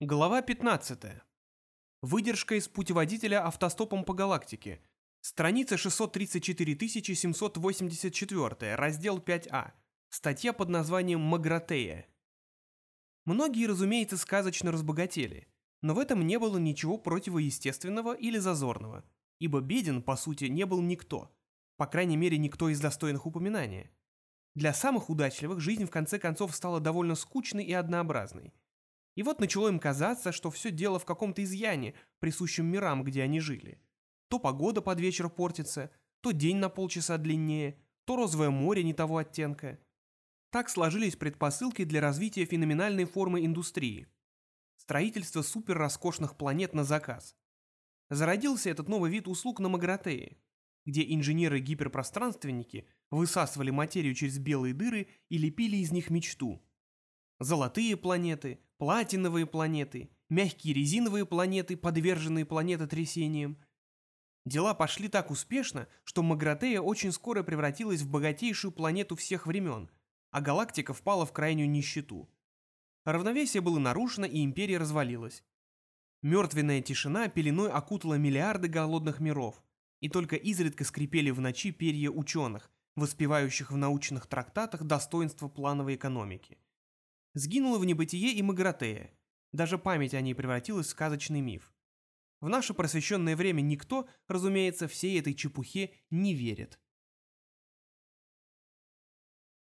Глава 15. Выдержка из путеводителя автостопом по галактике. Страница 634 784, раздел 5А. Статья под названием «Магратея». Многие, разумеется, сказочно разбогатели, но в этом не было ничего противоестественного или зазорного, ибо беден, по сути, не был никто, по крайней мере, никто из достойных упоминания. Для самых удачливых жизнь в конце концов стала довольно скучной и однообразной – и вот начало им казаться, что все дело в каком-то изъяне, присущем мирам, где они жили. То погода под вечер портится, то день на полчаса длиннее, то розовое море не того оттенка. Так сложились предпосылки для развития феноменальной формы индустрии. Строительство суперроскошных планет на заказ. Зародился этот новый вид услуг на Магратее, где инженеры-гиперпространственники высасывали материю через белые дыры и лепили из них мечту. Золотые планеты, платиновые планеты, мягкие резиновые планеты, подверженные планетотрясениям. Дела пошли так успешно, что Магратея очень скоро превратилась в богатейшую планету всех времен, а галактика впала в крайнюю нищету. Равновесие было нарушено, и империя развалилась. Мертвенная тишина пеленой окутала миллиарды голодных миров, и только изредка скрипели в ночи перья ученых, воспевающих в научных трактатах достоинство плановой экономики. Сгинула в небытие и Магратея. Даже память о ней превратилась в сказочный миф. В наше просвещенное время никто, разумеется, всей этой чепухе не верит.